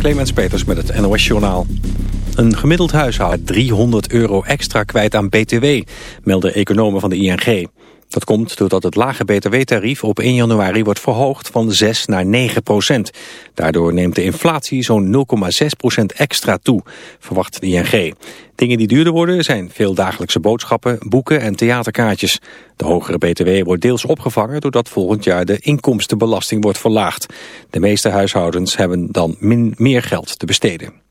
Clemens Peters met het NOS Journaal. Een gemiddeld huishouden 300 euro extra kwijt aan BTW, melden economen van de ING. Dat komt doordat het lage btw-tarief op 1 januari wordt verhoogd van 6 naar 9 procent. Daardoor neemt de inflatie zo'n 0,6 procent extra toe, verwacht de ING. Dingen die duurder worden zijn veel dagelijkse boodschappen, boeken en theaterkaartjes. De hogere btw wordt deels opgevangen doordat volgend jaar de inkomstenbelasting wordt verlaagd. De meeste huishoudens hebben dan min meer geld te besteden.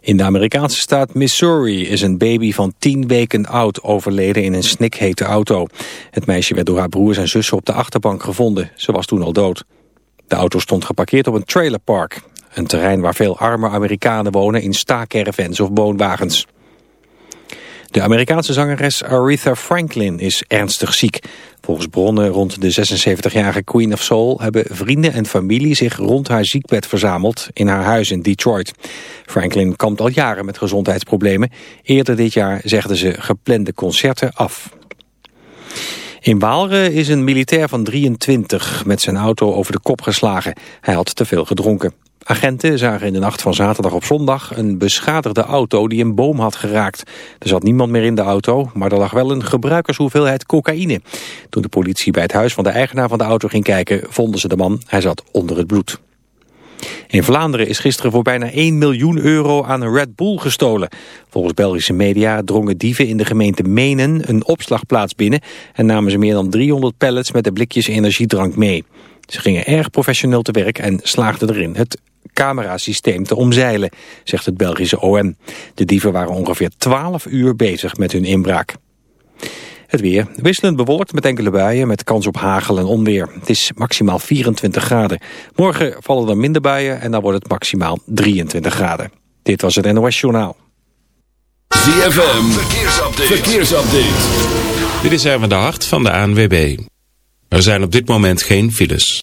In de Amerikaanse staat Missouri is een baby van 10 weken oud overleden in een snikhete auto. Het meisje werd door haar broers en zussen op de achterbank gevonden. Ze was toen al dood. De auto stond geparkeerd op een trailerpark. Een terrein waar veel arme Amerikanen wonen in staakervens of woonwagens. De Amerikaanse zangeres Aretha Franklin is ernstig ziek. Volgens bronnen rond de 76-jarige Queen of Soul hebben vrienden en familie zich rond haar ziekbed verzameld in haar huis in Detroit. Franklin kampt al jaren met gezondheidsproblemen. Eerder dit jaar zegden ze geplande concerten af. In Waalre is een militair van 23 met zijn auto over de kop geslagen. Hij had te veel gedronken. Agenten zagen in de nacht van zaterdag op zondag een beschadigde auto die een boom had geraakt. Er zat niemand meer in de auto, maar er lag wel een gebruikershoeveelheid cocaïne. Toen de politie bij het huis van de eigenaar van de auto ging kijken, vonden ze de man. Hij zat onder het bloed. In Vlaanderen is gisteren voor bijna 1 miljoen euro aan Red Bull gestolen. Volgens Belgische media drongen dieven in de gemeente Menen een opslagplaats binnen... en namen ze meer dan 300 pallets met de blikjes energiedrank mee. Ze gingen erg professioneel te werk en slaagden erin het camerasysteem te omzeilen, zegt het Belgische OM. De dieven waren ongeveer 12 uur bezig met hun inbraak. Het weer wisselend bewolkt met enkele buien met kans op hagel en onweer. Het is maximaal 24 graden. Morgen vallen er minder buien en dan wordt het maximaal 23 graden. Dit was het NOS Journaal. ZFM, verkeersupdate. verkeersupdate. Dit is even de hart van de ANWB. Er zijn op dit moment geen files.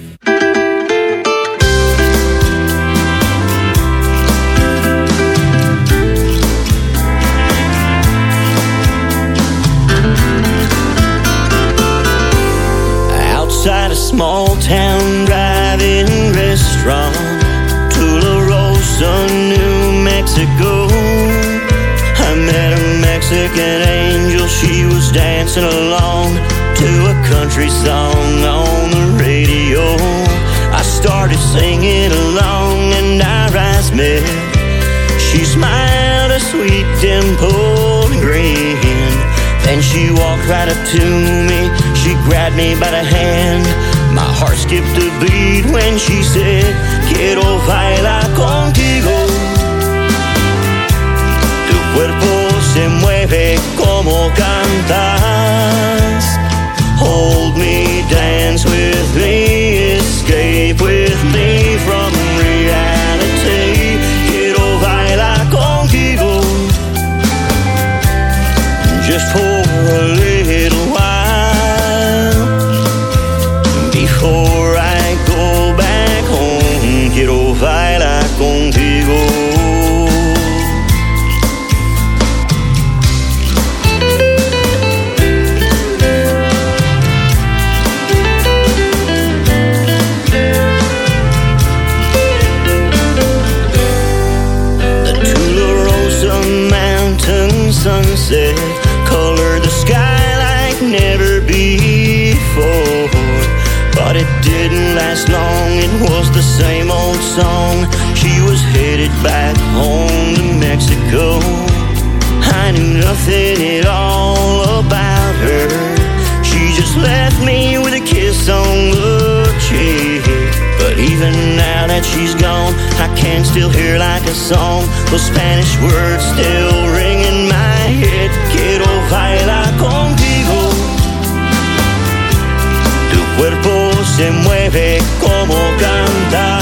Small town driving restaurant Tularosa, New Mexico I met a Mexican angel, she was dancing along to a country song on the radio I started singing along and our eyes met She smiled a sweet dimple and grin then she walked right up to me. She grabbed me by the hand. My heart skipped a beat when she said, Quiero bailar contigo. Tu cuerpo se mueve como cantas. Hold me, dance with me, back home to Mexico. I knew nothing at all about her. She just left me with a kiss on the cheek. But even now that she's gone, I can still hear like a song. Those Spanish words still ring in my head. Quiero bailar contigo. Tu cuerpo se mueve como cantas.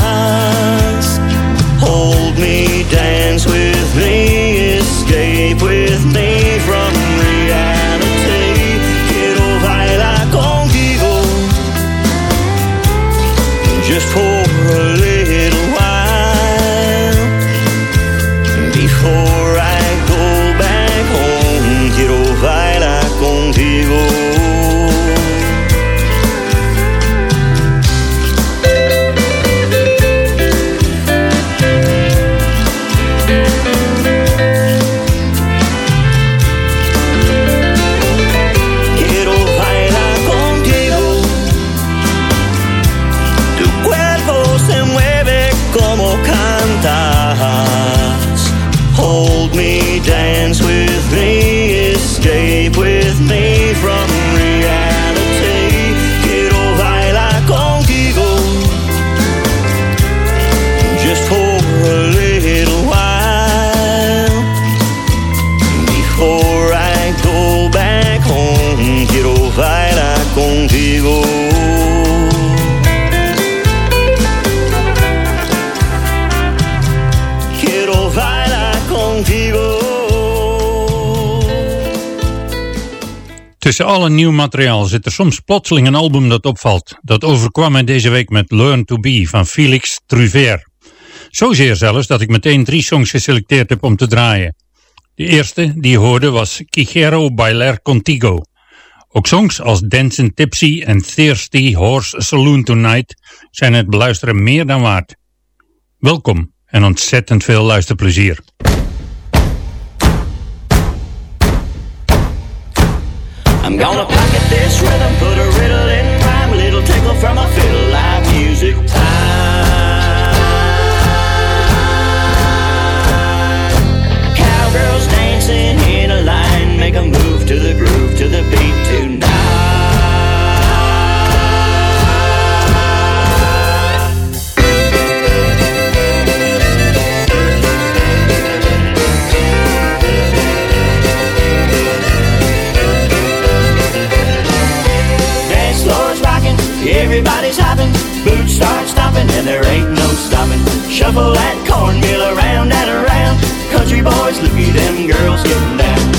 Tussen al een nieuw materiaal zit er soms plotseling een album dat opvalt. Dat overkwam mij deze week met Learn to Be van Felix Truver. Zozeer zelfs dat ik meteen drie songs geselecteerd heb om te draaien. De eerste die je hoorde was Quijero Bailar Contigo. Ook songs als Dancing Tipsy en Thirsty Horse Saloon Tonight zijn het beluisteren meer dan waard. Welkom en ontzettend veel luisterplezier. I'm gonna pocket this rhythm, put a riddle in rhyme, a little tickle from a fiddle, live music time. Cowgirls dancing in a line, make a move to the groove, to the beat everybody's hopping. Boots start stopping, and there ain't no stopping. Shuffle that cornmeal around and around. Country boys, look at them girls getting down.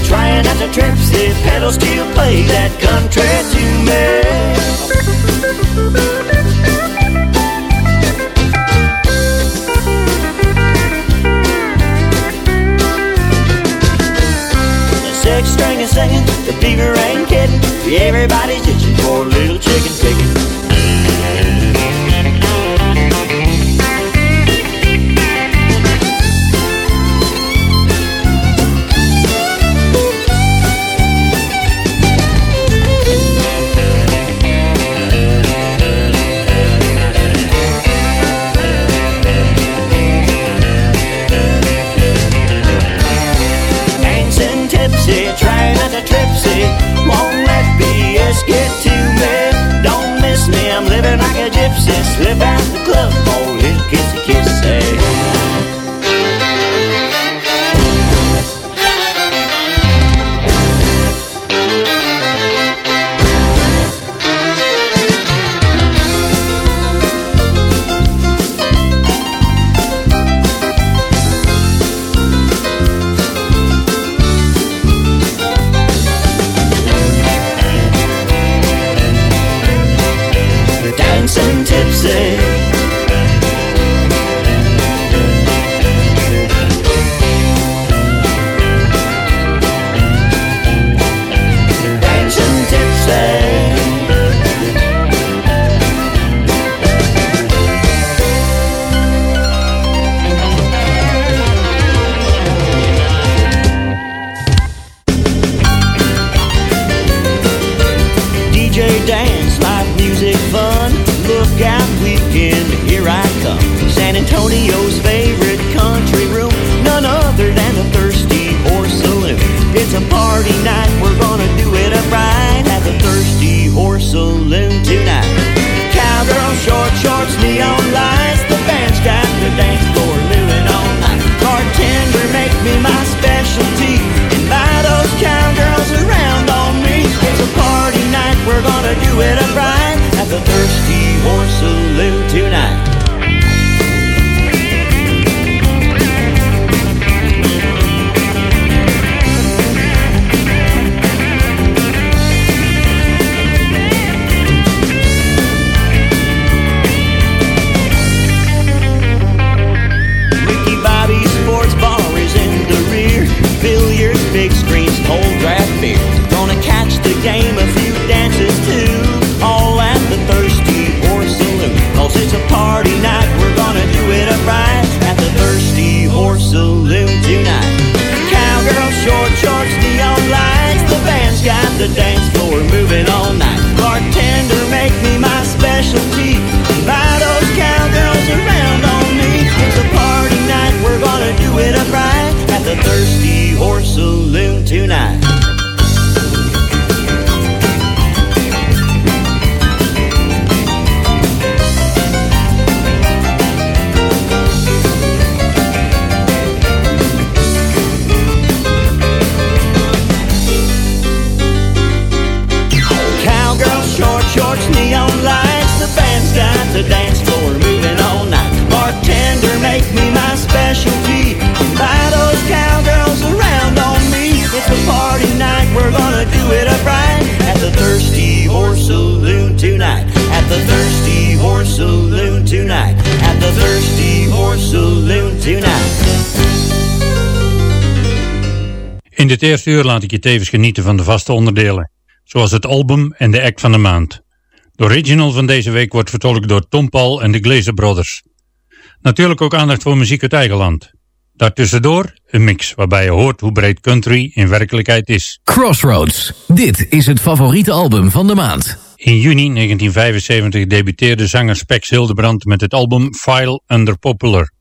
Trying not to tripsy, pedals still play that country to me. The six string is singing, the beaver ain't kidding, everybody's itching for a little chicken picking. Dit eerste uur laat ik je tevens genieten van de vaste onderdelen, zoals het album en de act van de maand. De original van deze week wordt vertolkt door Tom Paul en de Glazer Brothers. Natuurlijk ook aandacht voor muziek uit eigen land. Daartussendoor een mix waarbij je hoort hoe breed country in werkelijkheid is. Crossroads. Dit is het favoriete album van de maand. In juni 1975 debuteerde zanger Spex Hildebrand met het album File Under Popular.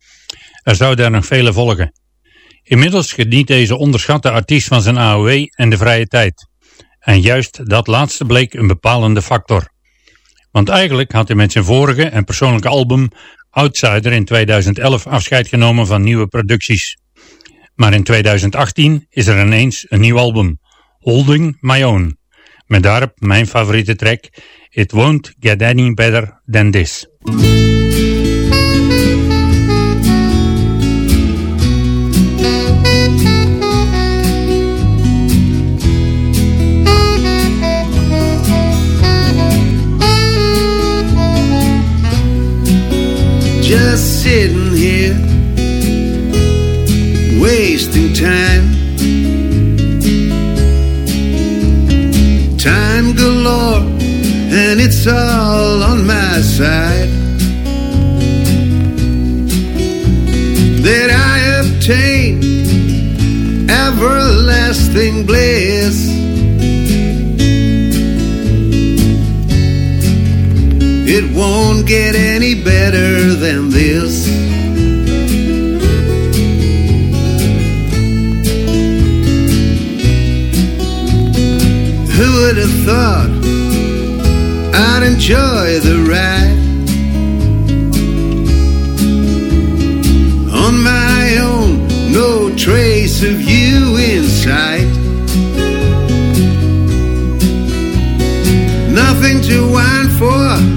Er zouden er nog vele volgen. Inmiddels geniet deze onderschatte artiest van zijn AOW en de vrije tijd. En juist dat laatste bleek een bepalende factor. Want eigenlijk had hij met zijn vorige en persoonlijke album Outsider in 2011 afscheid genomen van nieuwe producties. Maar in 2018 is er ineens een nieuw album, Holding My Own. Met daarop mijn favoriete track, It Won't Get Any Better Than This. Just sitting here, wasting time. Time galore, and it's all on my side. That I obtain everlasting bliss. It won't get any better than this. Who would have thought I'd enjoy the ride on my own? No trace of you in sight. Nothing to whine for.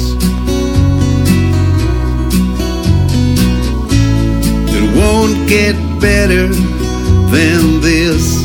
Get better than this.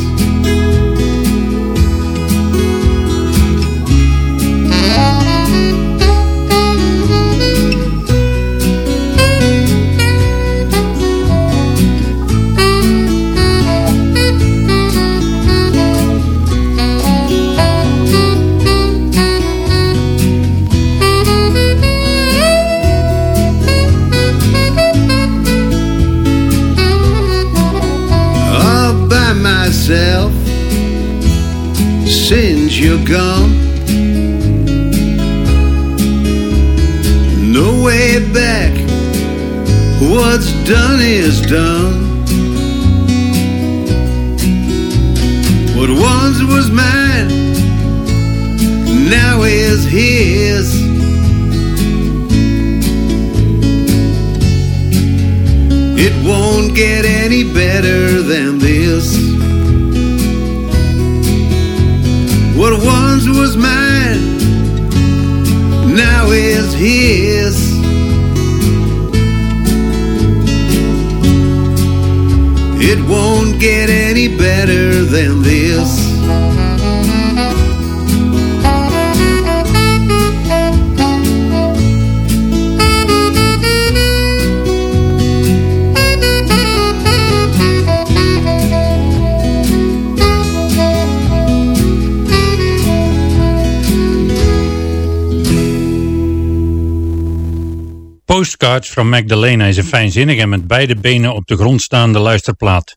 Postcards from Magdalena is een fijnzinnig en met beide benen op de grond staande luisterplaat.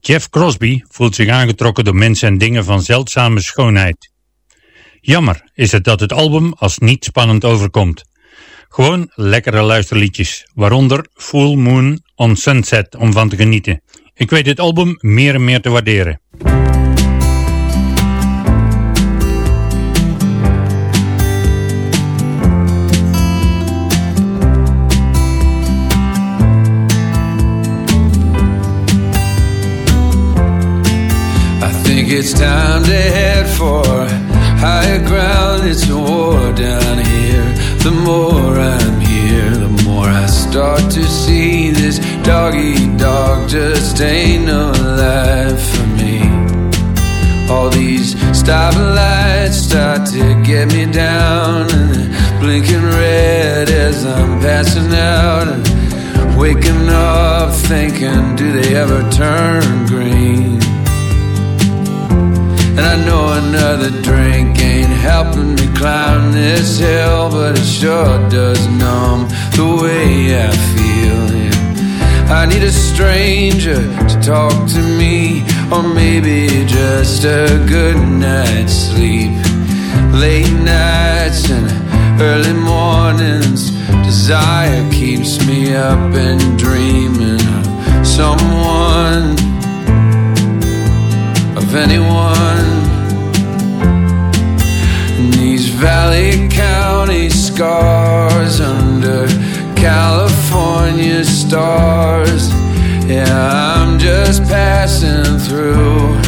Jeff Crosby voelt zich aangetrokken door mensen en dingen van zeldzame schoonheid. Jammer is het dat het album als niet spannend overkomt. Gewoon lekkere luisterliedjes, waaronder Full Moon on Sunset om van te genieten. Ik weet dit album meer en meer te waarderen. It's time to head for higher ground. It's a war down here. The more I'm here, the more I start to see this dog eat dog just ain't no life for me. All these stopping lights start to get me down and blinking red as I'm passing out and waking up thinking, do they ever turn green? And I know another drink ain't helping me climb this hill, but it sure does numb the way I feel. Yeah. I need a stranger to talk to me, or maybe just a good night's sleep. Late nights and early mornings, desire keeps me up and dreaming of someone of anyone. Valley County scars under California stars. Yeah, I'm just passing through.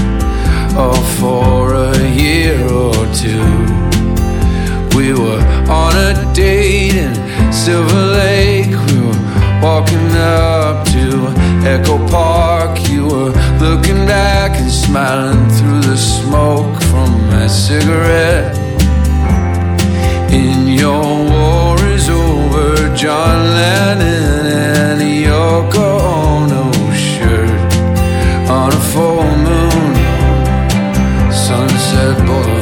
Oh, for a year or two. We were on a date in Silver Lake. We were walking up to Echo Park. You were looking back and smiling through the smoke from my cigarette. Your war is over, John Lennon and Yoko Ono shirt on a full moon, Sunset Boulevard.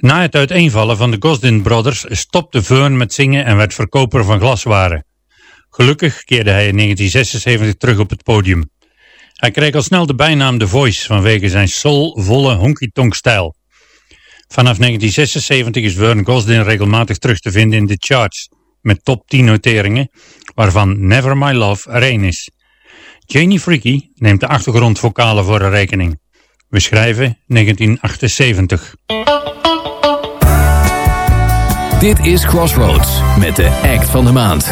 Na het uiteenvallen van de Gosdin Brothers stopte Vern met zingen en werd verkoper van glaswaren. Gelukkig keerde hij in 1976 terug op het podium. Hij kreeg al snel de bijnaam The Voice vanwege zijn soulvolle honky-tonk stijl. Vanaf 1976 is Vern Gosdin regelmatig terug te vinden in de charts met top 10 noteringen, waarvan Never My Love er één is. Janie Freaky neemt de achtergrondvokalen voor haar rekening. We schrijven 1978. Dit is Crossroads met de act van de maand.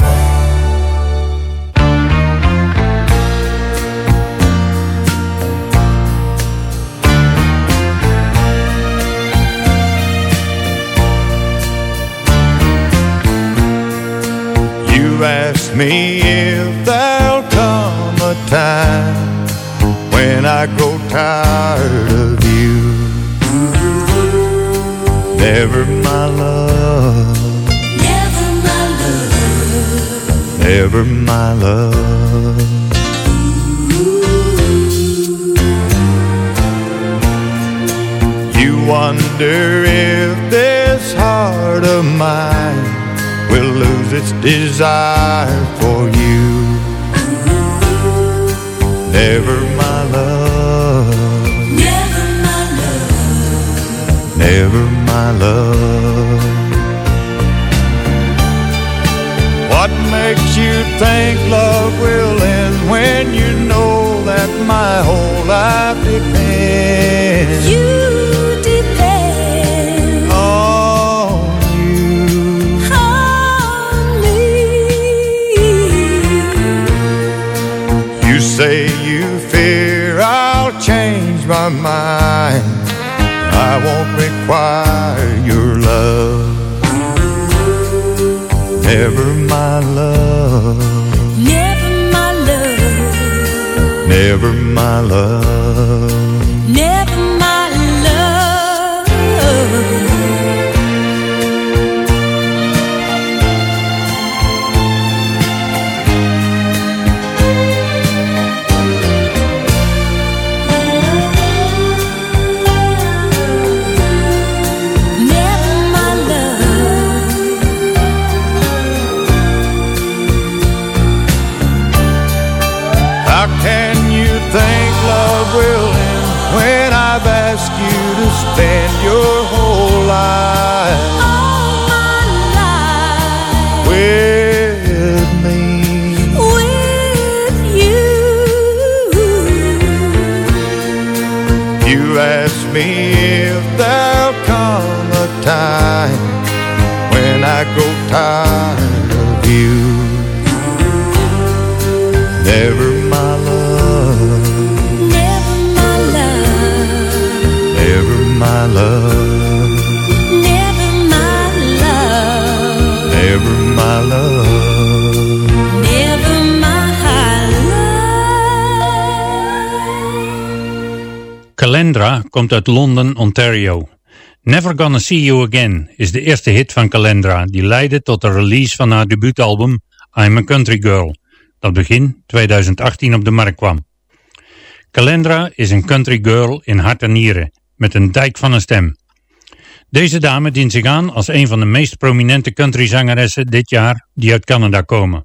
You ask me if there'll come a time when I grow tired of you. Never my love, Never my love. never my love. You wonder if this heart of mine will lose its desire for you. Uh-huh. Never never my love. What makes you think love will end when you know that my whole life depends You depend on you? on me. You say you fear I'll change my mind. I won't require your love. Never my love, Never my love. never my love. Never spend your whole life life with me? with you. You ask me if there'll come a time when I grow tired of you. Calendra komt uit Londen, Ontario. Never Gonna See You Again is de eerste hit van Calendra die leidde tot de release van haar debuutalbum I'm a Country Girl, dat begin 2018 op de markt kwam. Calendra is een country girl in hart en nieren, met een dijk van een stem. Deze dame dient zich aan als een van de meest prominente countryzangeressen dit jaar die uit Canada komen.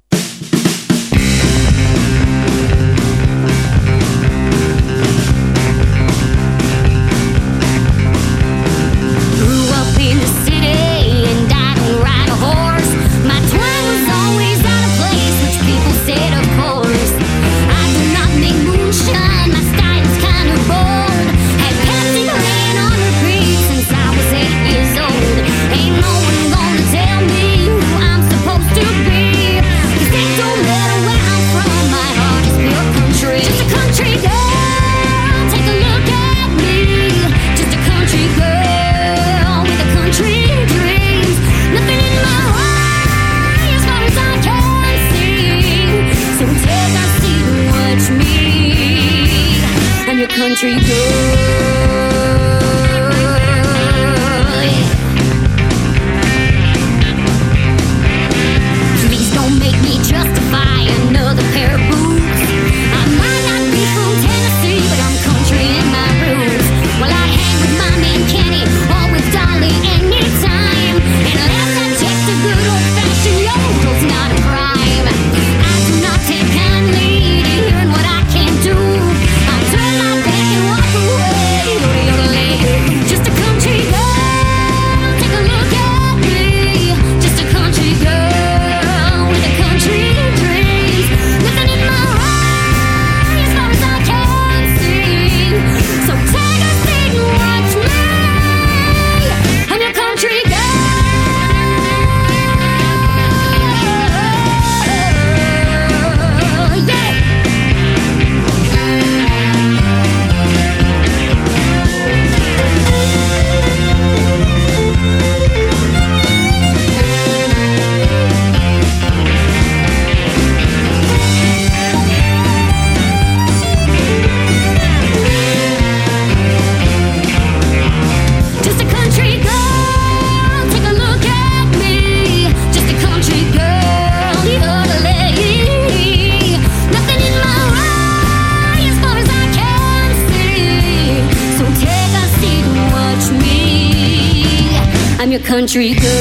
Girl.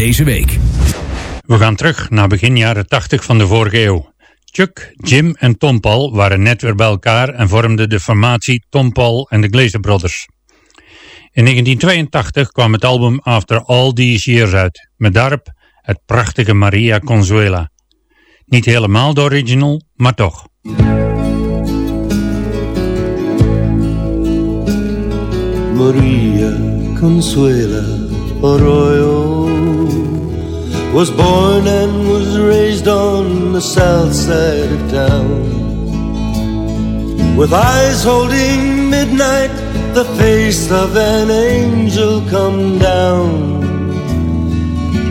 deze week. We gaan terug naar begin jaren 80 van de vorige eeuw. Chuck, Jim en Tom Paul waren net weer bij elkaar en vormden de formatie Tom Paul en de Glazer Brothers. In 1982 kwam het album After All These Years uit, met daarop het prachtige Maria Consuela. Niet helemaal de original, maar toch. Maria Consuela Arroyo was born and was raised on the south side of town. With eyes holding midnight, the face of an angel come down.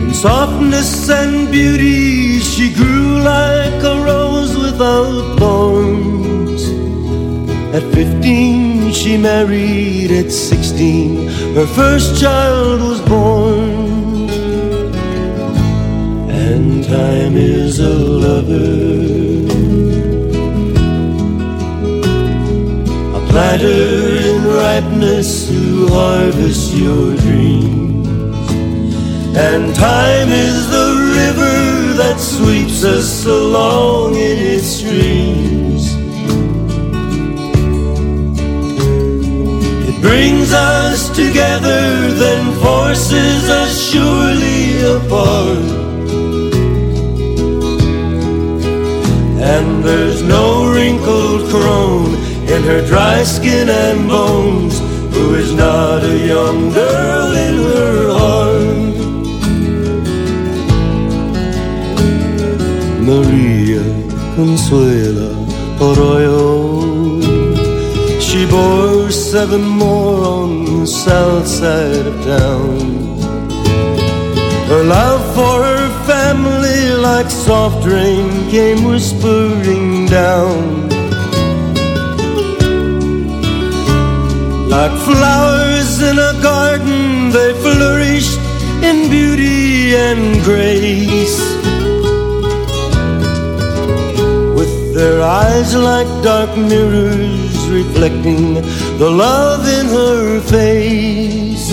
In softness and beauty, she grew like a rose without thorns. At 15 she married, at 16 her first child was born. Time is a lover, a planter in ripeness to harvest your dreams. And time is the river that sweeps us along in its streams. It brings us together, then forces us surely apart. And there's no wrinkled crone in her dry skin and bones who is not a young girl in her heart. Maria Consuela Arroyo. She bore seven more on the south side of town. Her love for her family, like soft rain, came whispering down. Like flowers in a garden, they flourished in beauty and grace. With their eyes like dark mirrors, reflecting the love in her face.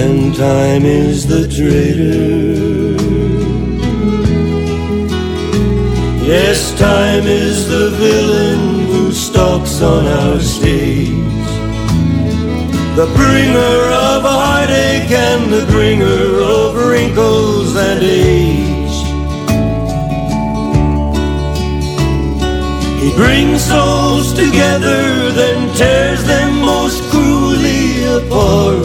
And time is the traitor. Yes, time is the villain who stalks on our stage. The bringer of heartache and the bringer of wrinkles and age. He brings souls together, then tears them most cruelly apart.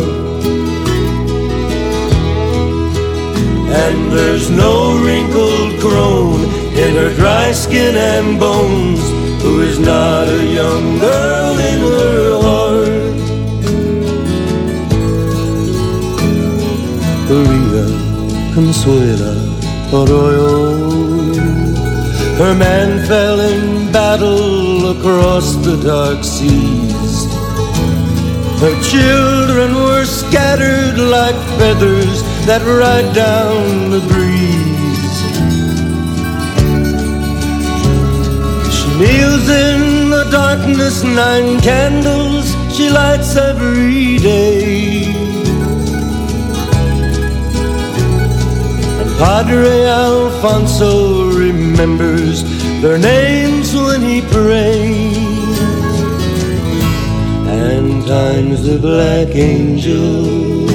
And there's no wrinkled crone in her dry skin and bones who is not a young girl in her heart. Maria Consuela Arroyo. Her man fell in battle across the dark seas. Her children were scattered like feathers that ride down the breeze. Kneels in the darkness, nine candles she lights every day. And Padre Alfonso remembers their names when he prays. And time's the black angel.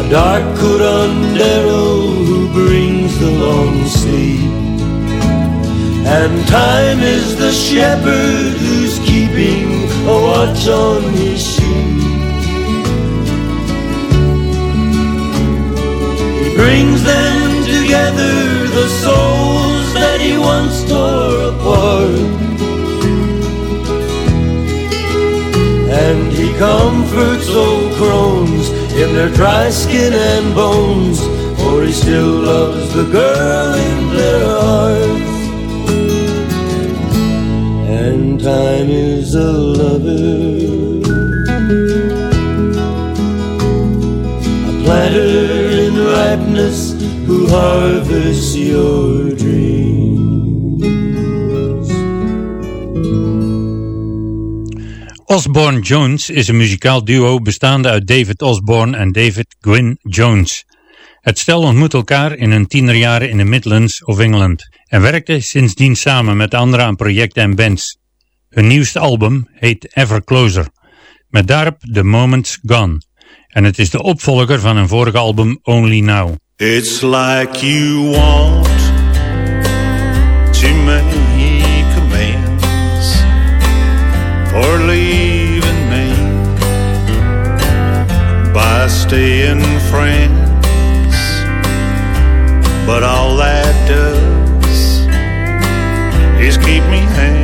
A dark curandero who brings the long sleep. And time is the shepherd who's keeping a watch on his sheep. He brings them together, the souls that he once tore apart. And he comforts old crones in their dry skin and bones, for he still loves the girl in their hearts. Time is a lover, a planter in ripeness who harvests your dreams. Osborne Jones is een muzikaal duo bestaande uit David Osborne en David Gwyn Jones. Het stel ontmoet elkaar in hun tienerjaren in de Midlands of England en werkte sindsdien samen met anderen aan projecten en bands. Hun nieuwste album heet Ever Closer, met daarop The Moment's Gone. En het is de opvolger van hun vorige album Only Now. It's like you want to make amends for leaving me by staying friends, but all that does is keep me hanging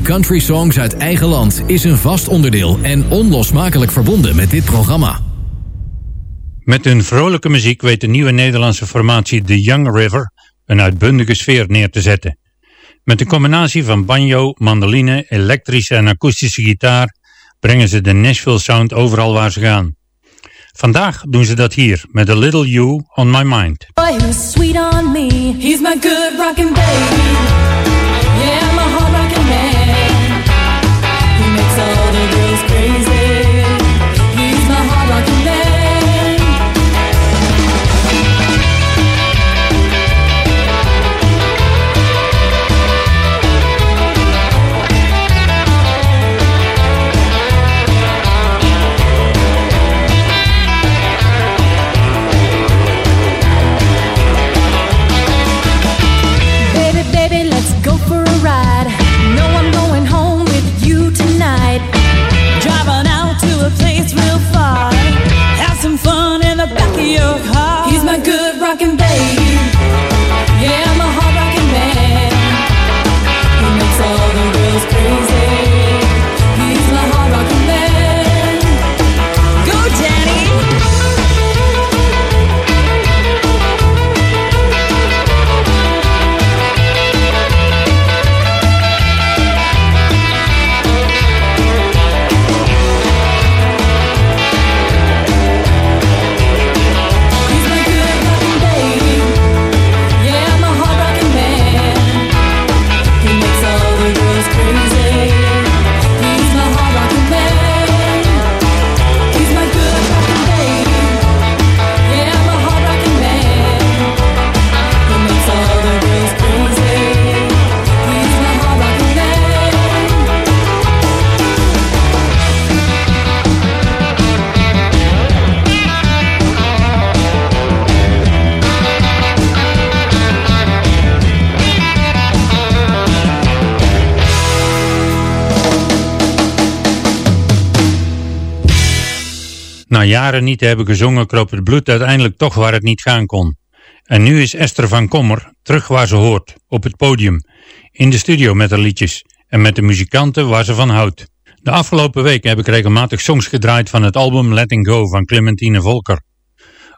Country songs uit eigen land is een vast onderdeel en onlosmakelijk verbonden met dit programma. Met hun vrolijke muziek weet de nieuwe Nederlandse formatie The Young River een uitbundige sfeer neer te zetten. Met een combinatie van banjo, mandoline, elektrische en akoestische gitaar brengen ze de Nashville sound overal waar ze gaan. Vandaag doen ze dat hier met A Little You on My Mind. Boy sweet on me. He's my good rockin' baby. Jaren niet te hebben gezongen kroop het bloed uiteindelijk toch waar het niet gaan kon. En nu is Esther van Kommer terug waar ze hoort, op het podium, in de studio met haar liedjes en met de muzikanten waar ze van houdt. De afgelopen weken heb ik regelmatig songs gedraaid van het album Letting Go van Clementine Volker.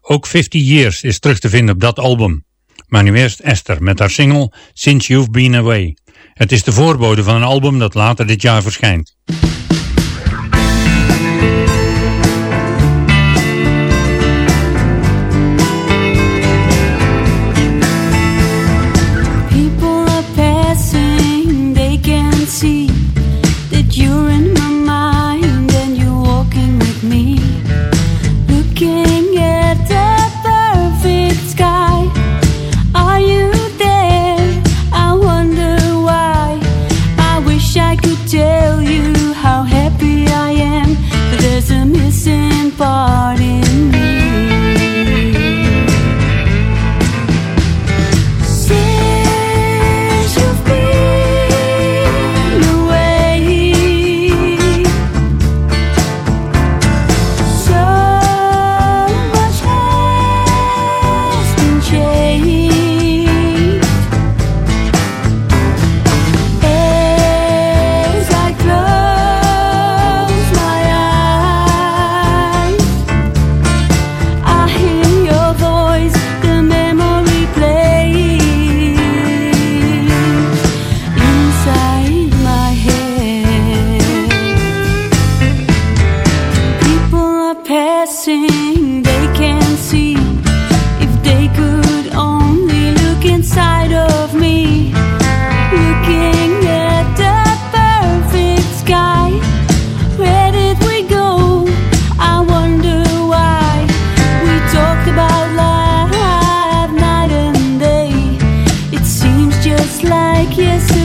Ook 50 Years is terug te vinden op dat album. Maar nu eerst Esther met haar single Since You've Been Away. Het is de voorbode van een album dat later dit jaar verschijnt. Like yesterday.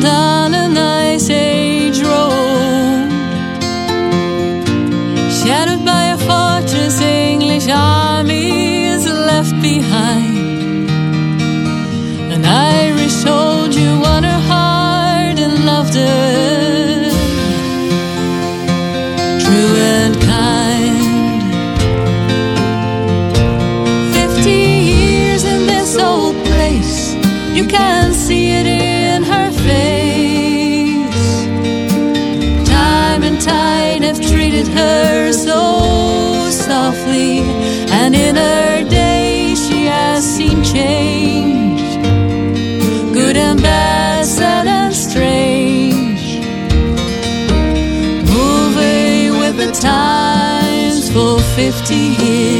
Blossomed 50 years.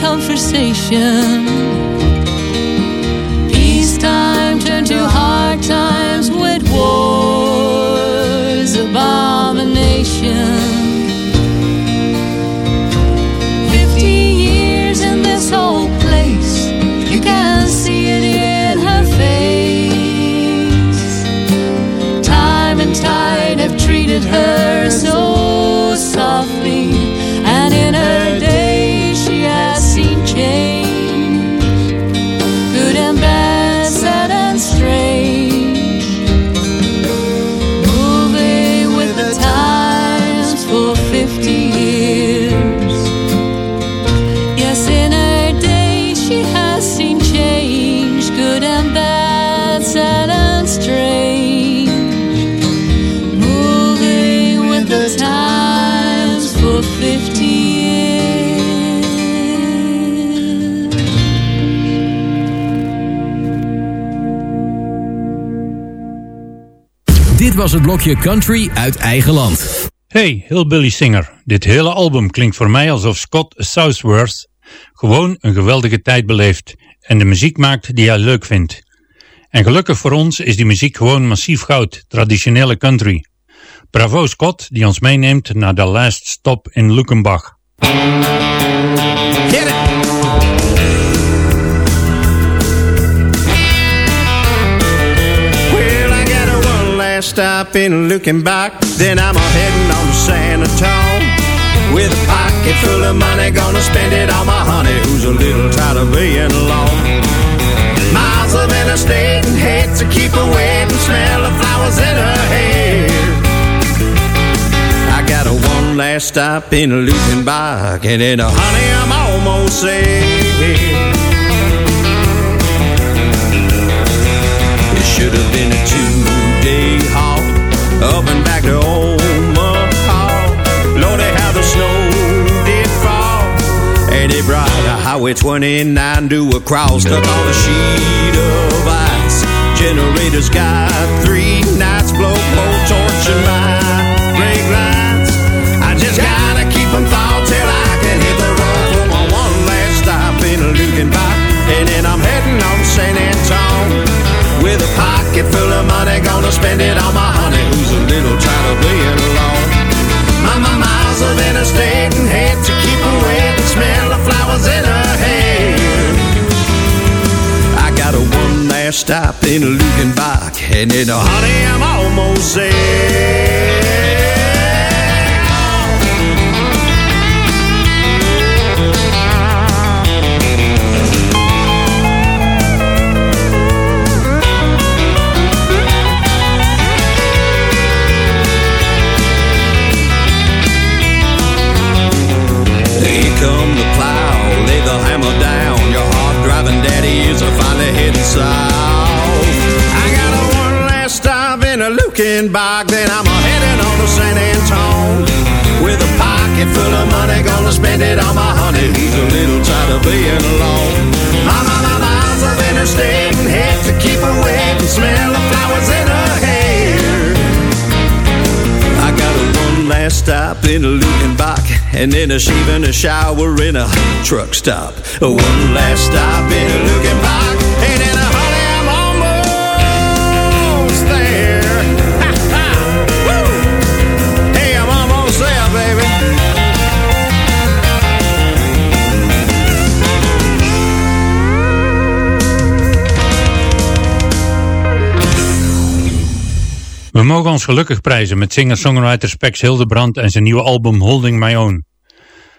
conversation. Dit was het blokje Country uit eigen land. Hey, Hillbilly Singer. Dit hele album klinkt voor mij alsof Scott Southworth gewoon een geweldige tijd beleeft en de muziek maakt die hij leuk vindt. En gelukkig voor ons is die muziek gewoon massief goud, traditionele country. Bravo Scott, die ons meeneemt naar de last stop in Luckenbach. Last stop in Luckenbach. Then I'm a heading on to San Antonio. With a pocket full of money, gonna spend it on my honey, who's a little tired of being alone. Miles of interstate and hate to keep her wet and smell the flowers in her hair. I got a one last stop in Luckenbach, and then, uh, honey, I'm almost there. It should have been a up and back to Omaha. Lordy, how the snow did fall. And it brought Highway 29 to a crawl, stuck on a sheet of ice. Generators got three nights, blow, blow, torch, and my brake lines. I just gotta keep them thawed till I can hit the road for my one last stop in Lincoln Park. And then I'm heading on San Antonio with a pocket full of money, gonna spend it on my honey, who's a little tired of being alone. My, my miles of interstate and hate to keep away the smell of flowers in her hair. I got a one last stop in a Luckenbach, and then, uh, honey, I'm almost there. Then I'm a heading on to St. Anton. With a pocket full of money, gonna spend it on my honey, who's a little tired of being alone. My, my, my miles of interstate and head to keep away from smell of flowers in her hair. I got a one last stop in a Luckenbach, and then a shave and a shower in a truck stop. One last stop in a We mogen ons gelukkig prijzen met singer-songwriter Spex Hildebrand en zijn nieuwe album Holding My Own.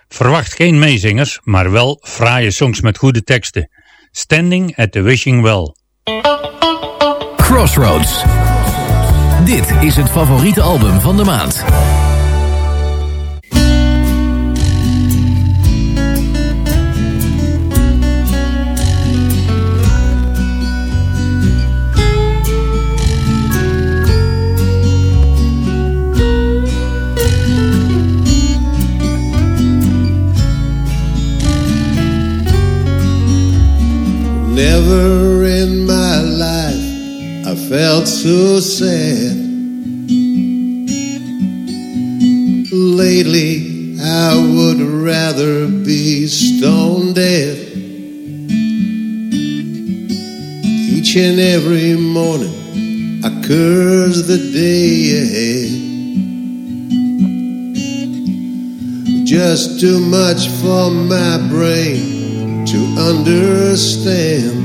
Verwacht geen meezingers, maar wel fraaie songs met goede teksten. Standing at the Wishing Well. Crossroads. Dit is het favoriete album van de maand. Sad. Lately, I would rather be stone dead. Each and every morning, I curse the day ahead. Just too much for my brain to understand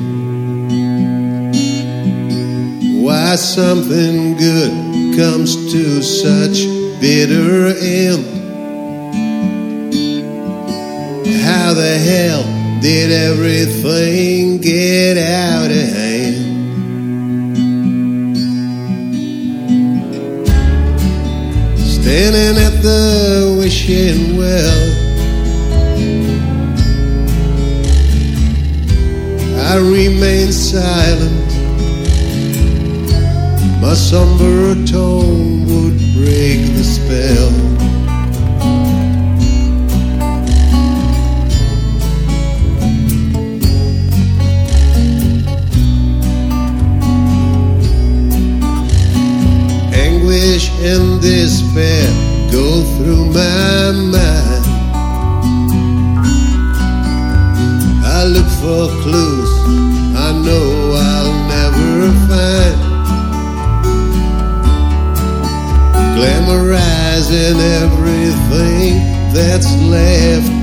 why something good comes to such bitter end. How the hell did everything get out of hand? Standing at the wishing well. I remain silent. My somber tone would break the spell. Anguish and despair go through my mind. I look for clues Glamorizing everything that's left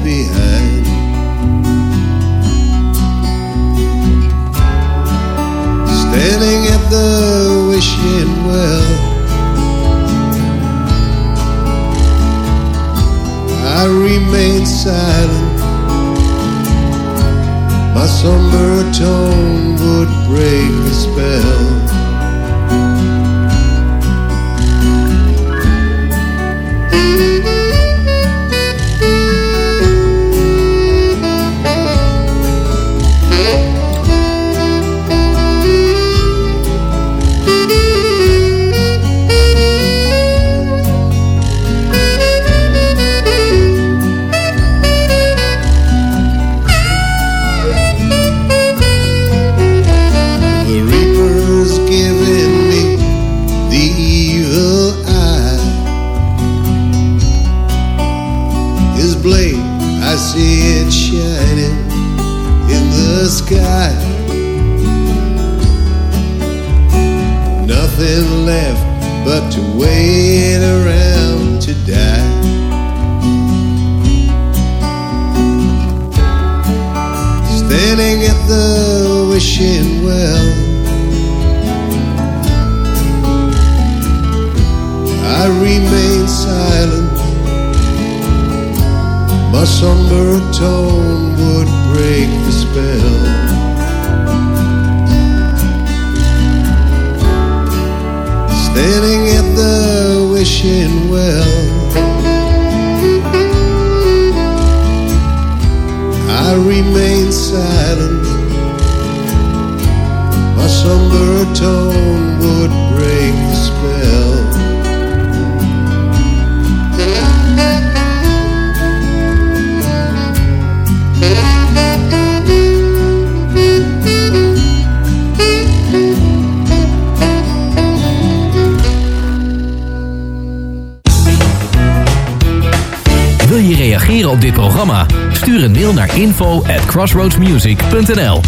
dit programma? Stuur een mail naar info at crossroadsmusic.nl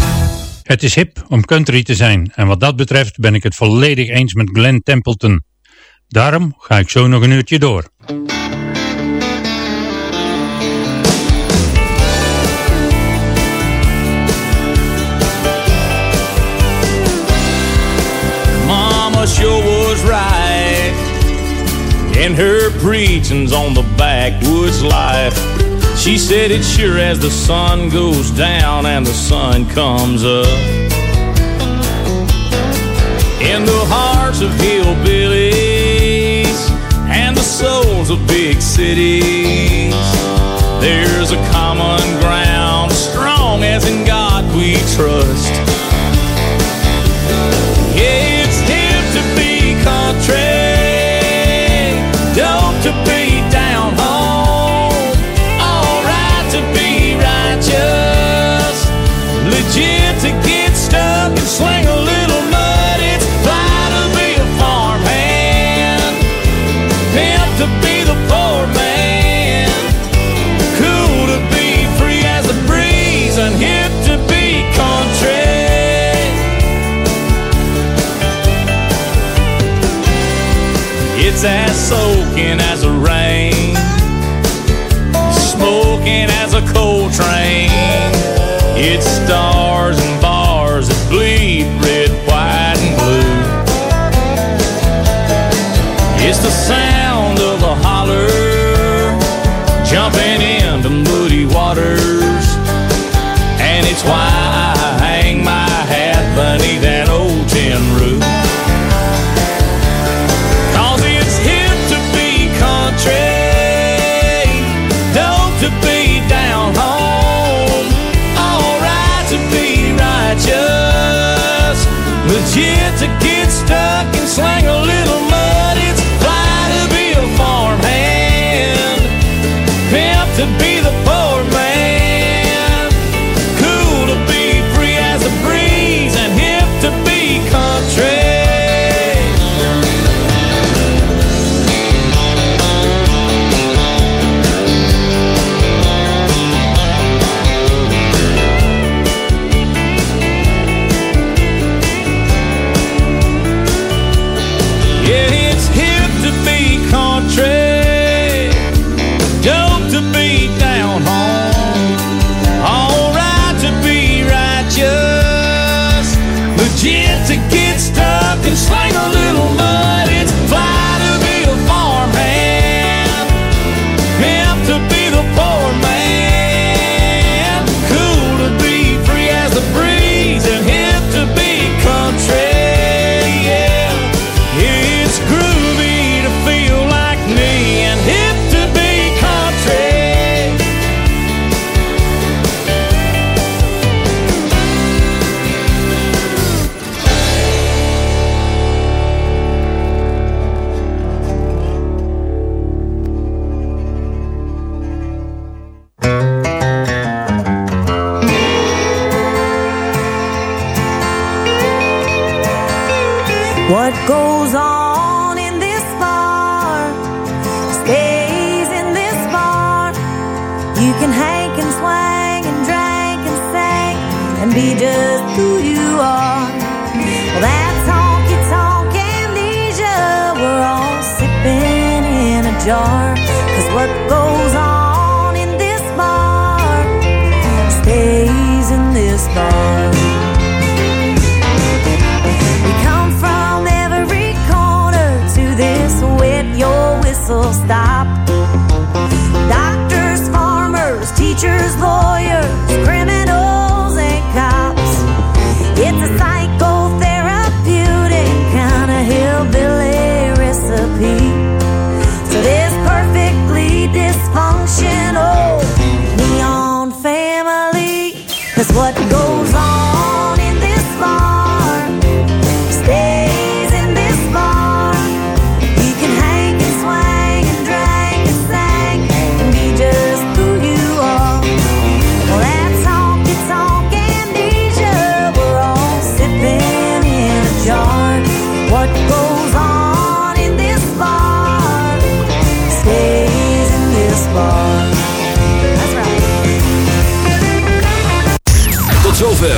Het is hip om country te zijn en wat dat betreft ben ik het volledig eens met Glenn Templeton. Daarom ga ik zo nog een uurtje door. Mama sure was right in her preachings on the backwoods life. She said it's sure as the sun goes down and the sun comes up. In the hearts of hillbillies and the souls of big cities, there's a common ground, strong as in soaking as a rain, smoking as a coal train. It's stars What goes on in this bar stays in this bar. You can hang and swang and drink and sing and be just who you are. Well, that's honky tonk amnesia. We're all sipping in a jar. teachers, lawyers.